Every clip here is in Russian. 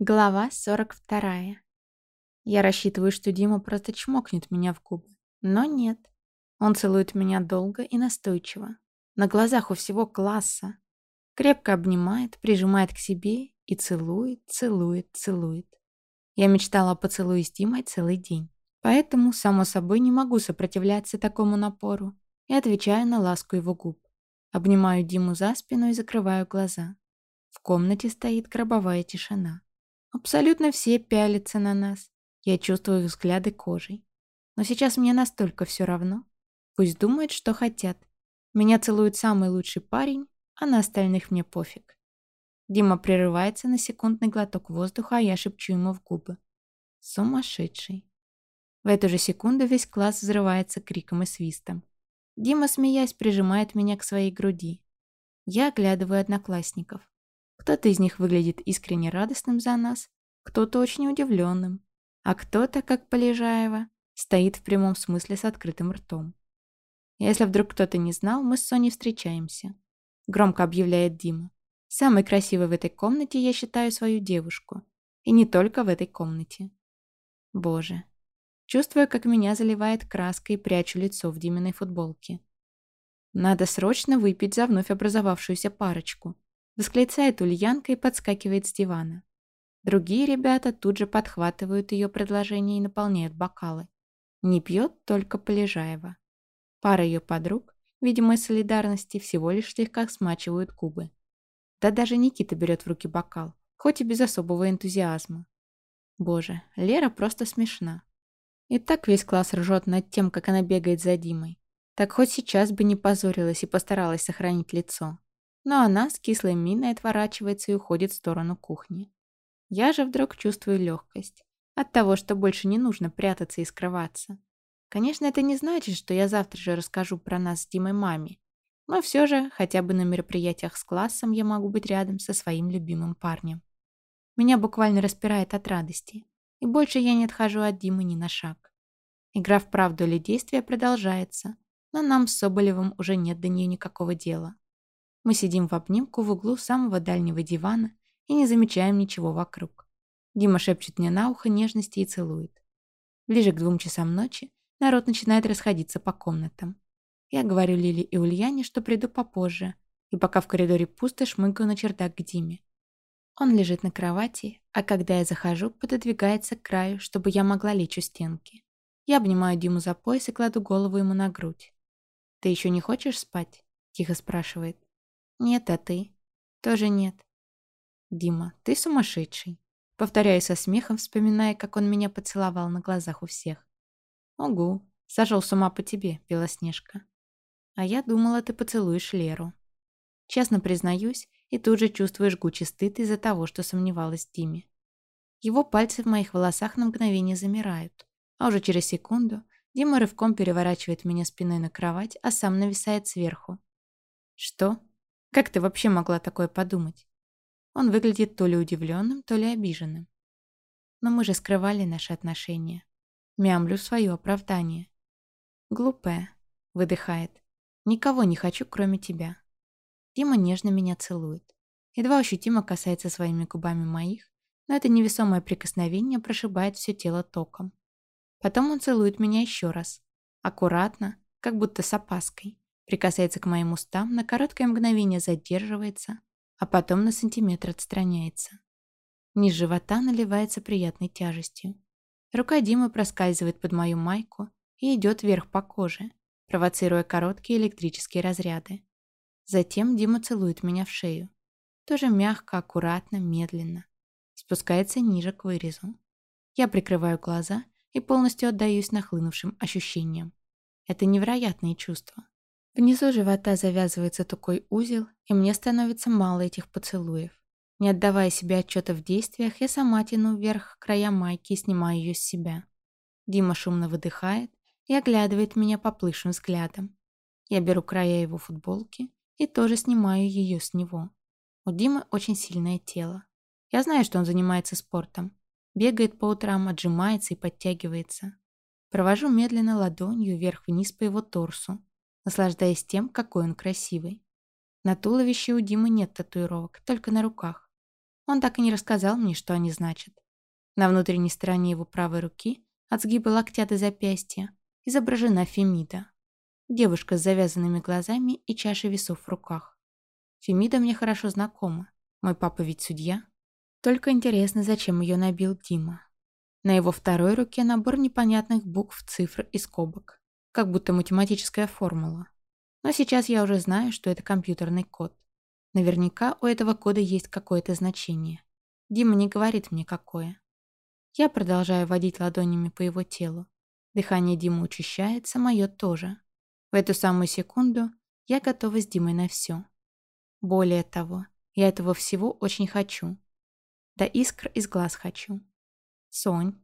Глава 42. Я рассчитываю, что Дима просто чмокнет меня в губы. Но нет. Он целует меня долго и настойчиво. На глазах у всего класса. Крепко обнимает, прижимает к себе и целует, целует, целует. Я мечтала о поцелуе с Димой целый день. Поэтому, само собой, не могу сопротивляться такому напору и отвечаю на ласку его губ. Обнимаю Диму за спину и закрываю глаза. В комнате стоит гробовая тишина. Абсолютно все пялятся на нас. Я чувствую их взгляды кожей. Но сейчас мне настолько все равно. Пусть думают, что хотят. Меня целует самый лучший парень, а на остальных мне пофиг. Дима прерывается на секундный глоток воздуха, а я шепчу ему в губы. Сумасшедший. В эту же секунду весь класс взрывается криком и свистом. Дима, смеясь, прижимает меня к своей груди. Я оглядываю одноклассников. Кто-то из них выглядит искренне радостным за нас, кто-то очень удивленным, а кто-то, как Полежаева, стоит в прямом смысле с открытым ртом. Если вдруг кто-то не знал, мы с Соней встречаемся. Громко объявляет Дима. Самой красивой в этой комнате я считаю свою девушку. И не только в этой комнате. Боже. Чувствую, как меня заливает краской и прячу лицо в Диминой футболке. Надо срочно выпить за вновь образовавшуюся парочку. Восклицает Ульянка и подскакивает с дивана. Другие ребята тут же подхватывают ее предложение и наполняют бокалы. Не пьет только Полежаева. Пара ее подруг, видимо, из солидарности, всего лишь слегка смачивают губы. Да даже Никита берет в руки бокал, хоть и без особого энтузиазма. Боже, Лера просто смешна. И так весь класс ржет над тем, как она бегает за Димой. Так хоть сейчас бы не позорилась и постаралась сохранить лицо но она с кислой миной отворачивается и уходит в сторону кухни. Я же вдруг чувствую легкость от того, что больше не нужно прятаться и скрываться. Конечно, это не значит, что я завтра же расскажу про нас с Димой маме, но все же хотя бы на мероприятиях с классом я могу быть рядом со своим любимым парнем. Меня буквально распирает от радости, и больше я не отхожу от Димы ни на шаг. Игра в правду или действие продолжается, но нам с Соболевым уже нет до нее никакого дела. Мы сидим в обнимку в углу самого дальнего дивана и не замечаем ничего вокруг. Дима шепчет мне на ухо нежности и целует. Ближе к двум часам ночи народ начинает расходиться по комнатам. Я говорю Лиле и Ульяне, что приду попозже, и пока в коридоре пусто, шмыгаю на чердак к Диме. Он лежит на кровати, а когда я захожу, пододвигается к краю, чтобы я могла лечь у стенки. Я обнимаю Диму за пояс и кладу голову ему на грудь. «Ты еще не хочешь спать?» – тихо спрашивает. «Нет, а ты?» «Тоже нет». «Дима, ты сумасшедший». Повторяю со смехом, вспоминая, как он меня поцеловал на глазах у всех. «Огу, сошел с ума по тебе, Белоснежка». «А я думала, ты поцелуешь Леру». Честно признаюсь, и тут же чувствую жгучий стыд из-за того, что сомневалась в Диме. Его пальцы в моих волосах на мгновение замирают, а уже через секунду Дима рывком переворачивает меня спиной на кровать, а сам нависает сверху. «Что?» Как ты вообще могла такое подумать? Он выглядит то ли удивленным, то ли обиженным. Но мы же скрывали наши отношения. Мямлю свое оправдание. Глупая, выдыхает. Никого не хочу, кроме тебя. Дима нежно меня целует. Едва ощутимо касается своими губами моих, но это невесомое прикосновение прошибает все тело током. Потом он целует меня еще раз. Аккуратно, как будто с опаской прикасается к моим устам, на короткое мгновение задерживается, а потом на сантиметр отстраняется. Низ живота наливается приятной тяжестью. Рука Димы проскальзывает под мою майку и идет вверх по коже, провоцируя короткие электрические разряды. Затем Дима целует меня в шею. Тоже мягко, аккуратно, медленно. Спускается ниже к вырезу. Я прикрываю глаза и полностью отдаюсь нахлынувшим ощущениям. Это невероятные чувства. Внизу живота завязывается такой узел, и мне становится мало этих поцелуев. Не отдавая себе отчета в действиях, я сама тяну вверх края майки и снимаю ее с себя. Дима шумно выдыхает и оглядывает меня поплывшим взглядом. Я беру края его футболки и тоже снимаю ее с него. У Димы очень сильное тело. Я знаю, что он занимается спортом. Бегает по утрам, отжимается и подтягивается. Провожу медленно ладонью вверх-вниз по его торсу, наслаждаясь тем, какой он красивый. На туловище у Димы нет татуировок, только на руках. Он так и не рассказал мне, что они значат. На внутренней стороне его правой руки, от сгиба локтя до запястья, изображена Фемида. Девушка с завязанными глазами и чашей весов в руках. Фемида мне хорошо знакома. Мой папа ведь судья. Только интересно, зачем ее набил Дима. На его второй руке набор непонятных букв, цифр и скобок. Как будто математическая формула. Но сейчас я уже знаю, что это компьютерный код. Наверняка у этого кода есть какое-то значение. Дима не говорит мне, какое. Я продолжаю водить ладонями по его телу. Дыхание Димы учащается, мое тоже. В эту самую секунду я готова с Димой на все. Более того, я этого всего очень хочу. Да искр из глаз хочу. «Сонь!»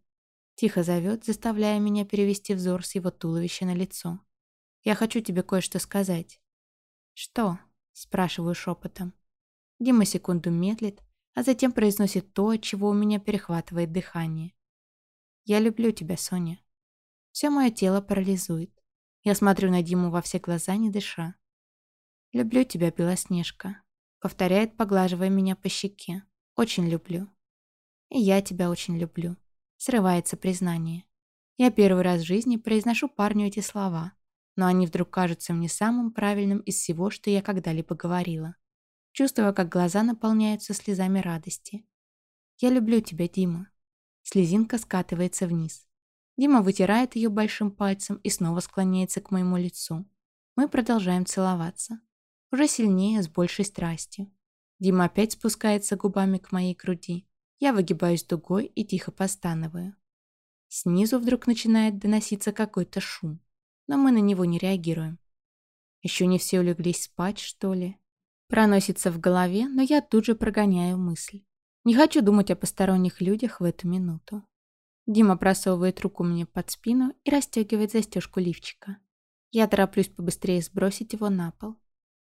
Тихо зовет, заставляя меня перевести взор с его туловища на лицо. «Я хочу тебе кое-что сказать». «Что?» Спрашиваю шепотом. Дима секунду медлит, а затем произносит то, от чего у меня перехватывает дыхание. «Я люблю тебя, Соня». Все мое тело парализует. Я смотрю на Диму во все глаза, не дыша. «Люблю тебя, Белоснежка», — повторяет, поглаживая меня по щеке. «Очень люблю». «И я тебя очень люблю», — срывается признание. Я первый раз в жизни произношу парню эти слова, но они вдруг кажутся мне самым правильным из всего, что я когда-либо говорила. Чувствуя, как глаза наполняются слезами радости. «Я люблю тебя, Дима». Слезинка скатывается вниз. Дима вытирает ее большим пальцем и снова склоняется к моему лицу. Мы продолжаем целоваться. Уже сильнее, с большей страстью. Дима опять спускается губами к моей груди. Я выгибаюсь дугой и тихо постанываю. Снизу вдруг начинает доноситься какой-то шум но мы на него не реагируем. Еще не все улеглись спать, что ли? Проносится в голове, но я тут же прогоняю мысль. Не хочу думать о посторонних людях в эту минуту. Дима просовывает руку мне под спину и расстегивает застежку лифчика. Я тороплюсь побыстрее сбросить его на пол.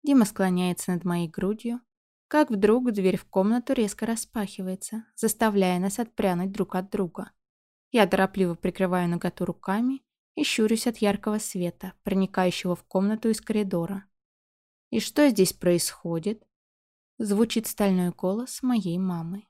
Дима склоняется над моей грудью, как вдруг дверь в комнату резко распахивается, заставляя нас отпрянуть друг от друга. Я торопливо прикрываю наготу руками и щурюсь от яркого света, проникающего в комнату из коридора. «И что здесь происходит?» Звучит стальной голос моей мамы.